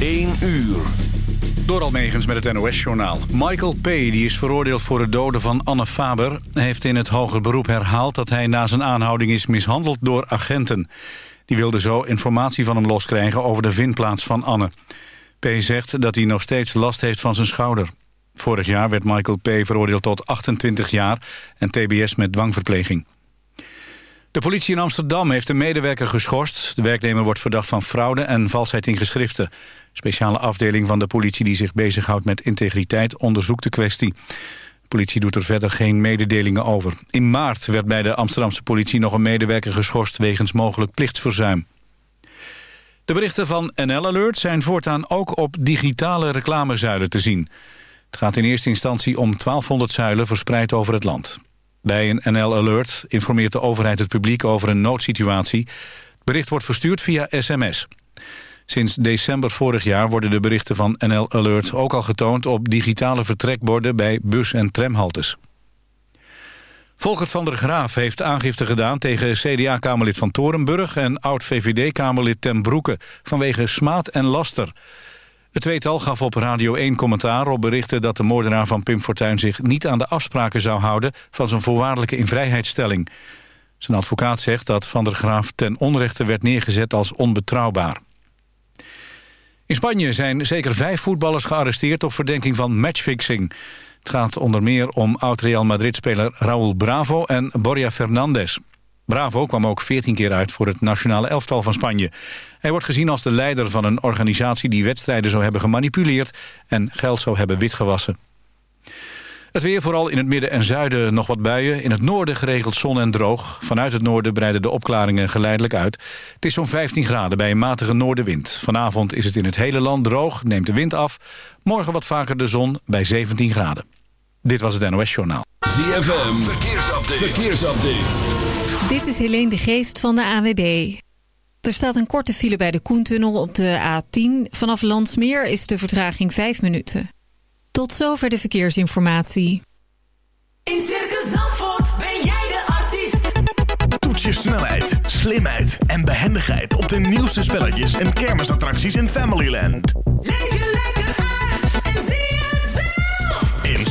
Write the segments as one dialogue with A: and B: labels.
A: 1 uur.
B: Door Almegens met het NOS-journaal. Michael P., die is veroordeeld voor het doden van Anne Faber... heeft in het hoger beroep herhaald dat hij na zijn aanhouding is mishandeld door agenten. Die wilden zo informatie van hem loskrijgen over de vindplaats van Anne. P. zegt dat hij nog steeds last heeft van zijn schouder. Vorig jaar werd Michael P. veroordeeld tot 28 jaar en tbs met dwangverpleging. De politie in Amsterdam heeft een medewerker geschorst. De werknemer wordt verdacht van fraude en valsheid in geschriften. speciale afdeling van de politie die zich bezighoudt met integriteit onderzoekt de kwestie. De politie doet er verder geen mededelingen over. In maart werd bij de Amsterdamse politie nog een medewerker geschorst wegens mogelijk plichtsverzuim. De berichten van NL Alert zijn voortaan ook op digitale reclamezuilen te zien. Het gaat in eerste instantie om 1200 zuilen verspreid over het land. Bij een NL Alert informeert de overheid het publiek over een noodsituatie. Het bericht wordt verstuurd via sms. Sinds december vorig jaar worden de berichten van NL Alert ook al getoond op digitale vertrekborden bij bus- en tramhaltes. Volkert van der Graaf heeft aangifte gedaan tegen CDA-kamerlid van Torenburg... en oud-VVD-kamerlid Ten Broeke vanwege smaad en laster. Het tweetal gaf op Radio 1 commentaar op berichten dat de moordenaar van Pim Fortuyn zich niet aan de afspraken zou houden van zijn voorwaardelijke invrijheidstelling. Zijn advocaat zegt dat Van der Graaf ten onrechte werd neergezet als onbetrouwbaar. In Spanje zijn zeker vijf voetballers gearresteerd op verdenking van matchfixing. Het gaat onder meer om oud-Real Madrid-speler Raúl Bravo en Borja Fernandez. Bravo kwam ook 14 keer uit voor het nationale elftal van Spanje. Hij wordt gezien als de leider van een organisatie die wedstrijden zou hebben gemanipuleerd en geld zou hebben witgewassen. Het weer vooral in het midden en zuiden nog wat buien. In het noorden geregeld zon en droog. Vanuit het noorden breiden de opklaringen geleidelijk uit. Het is zo'n 15 graden bij een matige noordenwind. Vanavond is het in het hele land droog, neemt de wind af. Morgen wat vaker de zon bij 17 graden. Dit was het NOS Journaal.
A: ZFM, verkeersupdate. verkeersupdate.
C: Dit is Helene de Geest van de AWB. Er staat een korte file bij de Koentunnel op de A10. Vanaf Landsmeer is de vertraging 5 minuten. Tot zover de verkeersinformatie.
D: In Circus Zandvoort ben jij de artiest.
E: Toets je snelheid, slimheid en behendigheid op de nieuwste spelletjes en kermisattracties in Familyland.
D: Leef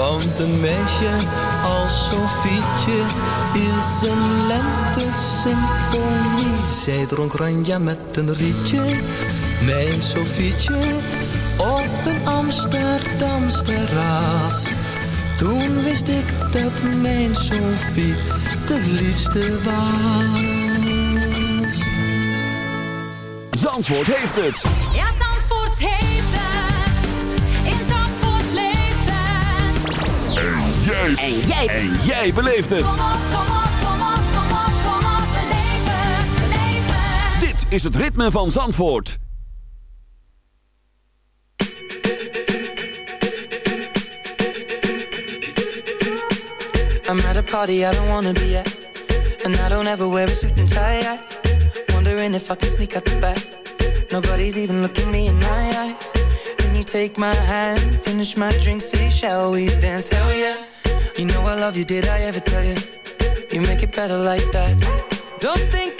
F: Want een meisje als Sofietje is een lente-symfonie. Zij dronk ranja met een rietje, mijn Sofietje, op een Amsterdams terras. Toen wist ik dat mijn Sofie de liefste was.
A: Zandvoort heeft het.
D: Ja,
A: jij. En jij. En jij beleeft het.
D: Kom op, kom op, kom op, kom op, kom op. Beleef het, beleef het.
A: Dit is het ritme van Zandvoort.
G: I'm at a party I don't wanna be at. And I don't ever wear a suit and tie. I wondering if I can sneak out the back. Nobody's even looking me in my eyes. Then you take my hand, finish my drink, say, shall we dance? Hell yeah. You know I love you, did I ever tell you? You make it better like that. Don't think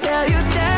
H: tell you that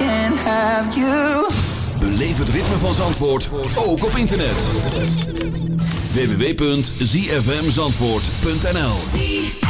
I: can have you.
A: Het ritme van Zandvoort ook op internet. www.zfmzandvoort.nl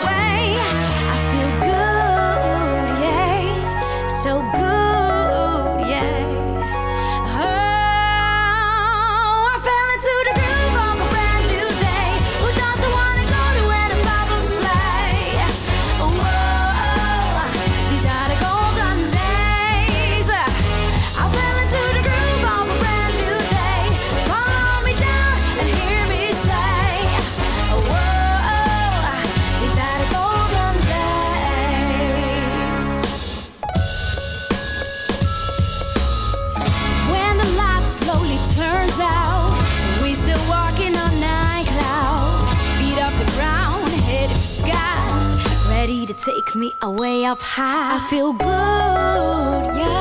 J: take me away up high. I feel good, yeah.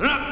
J: Up!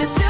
A: Alleen de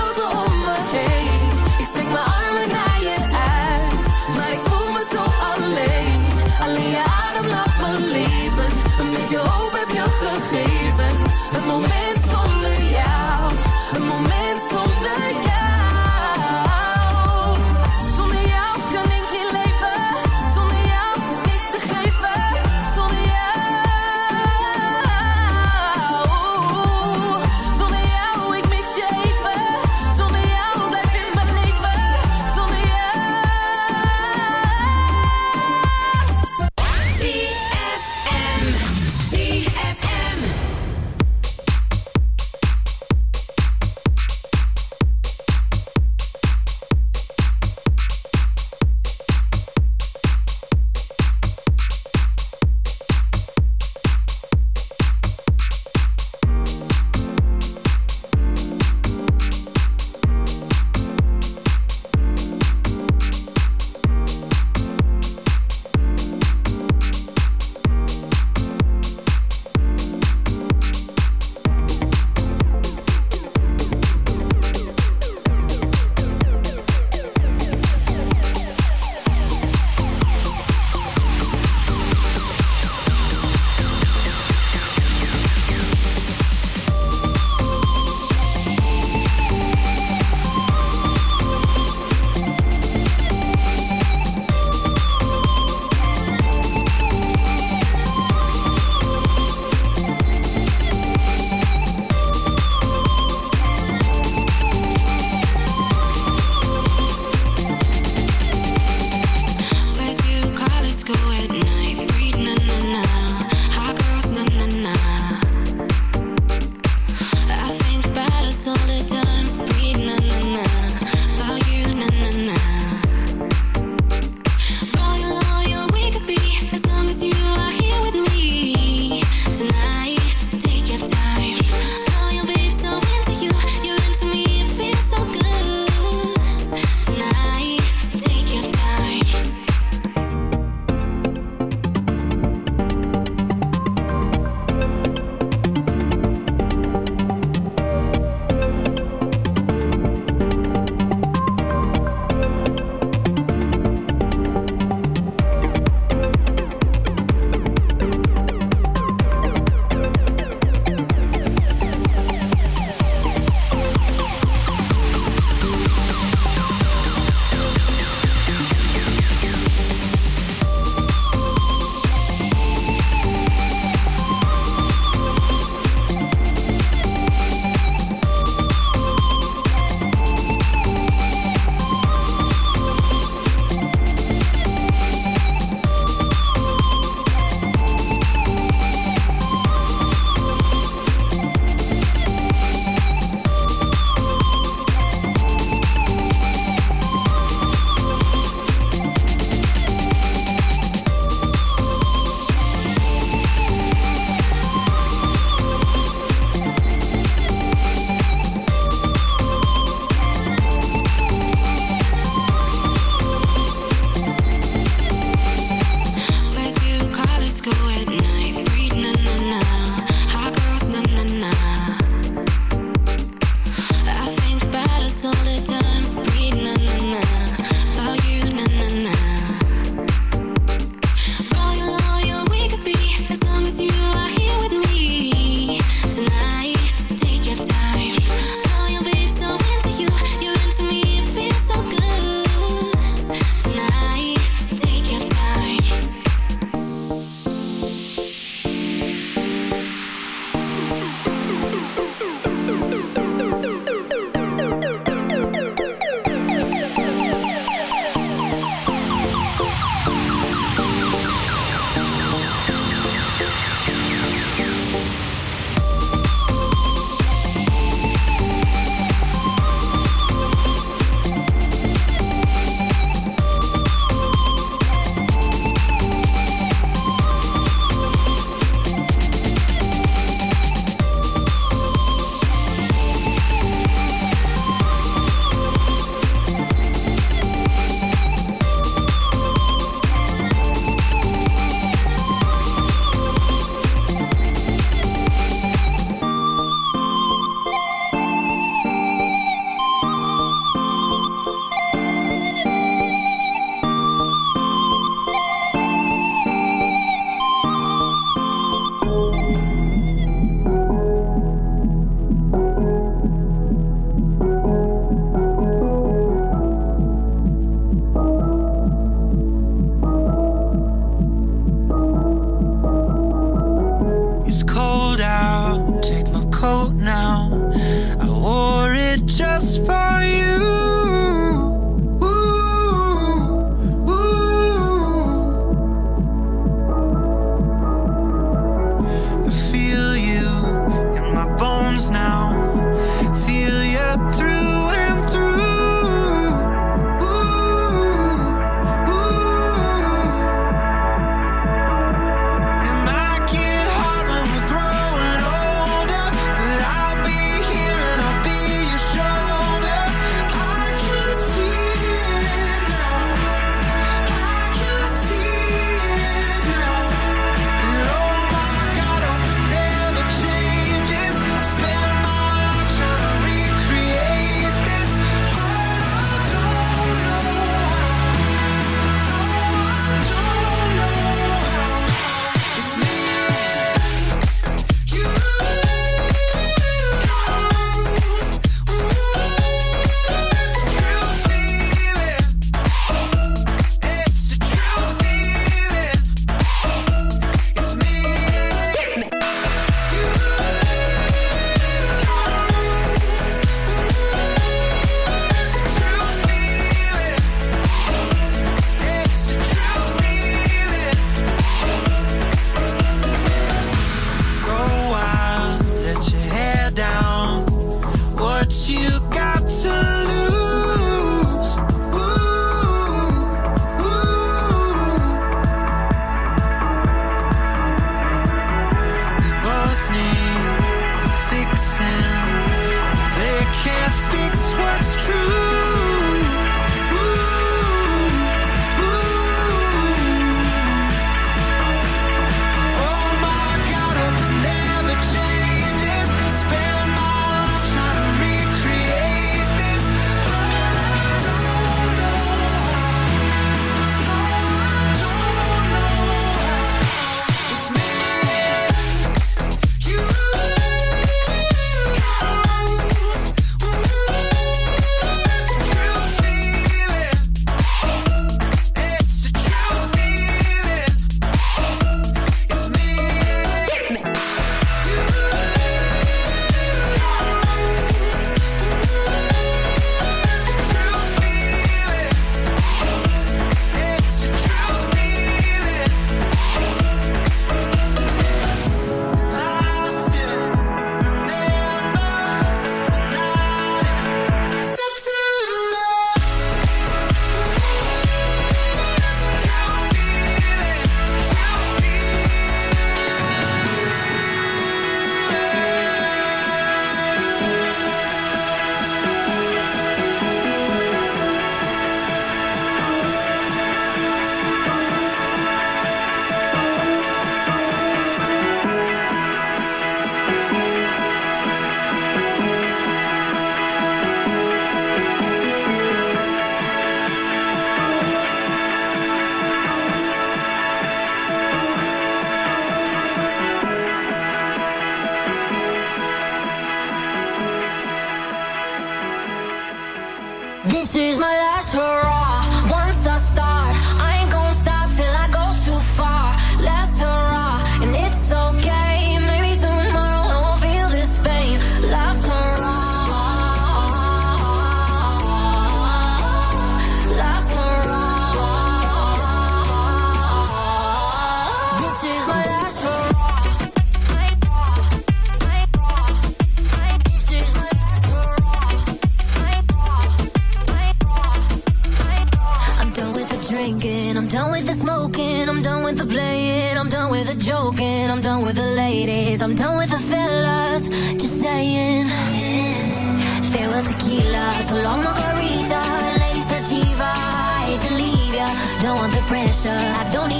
A: pressure. I don't need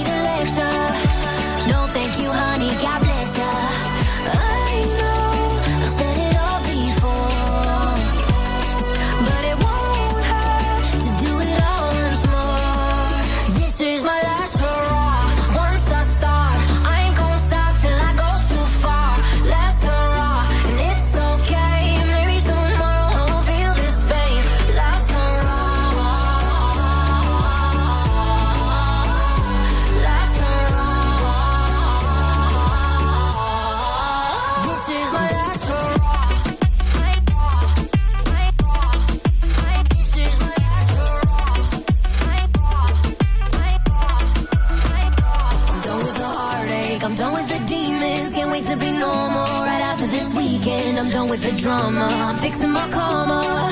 A: drama. I'm fixing my karma.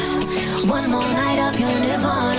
A: One more night of your nirvana.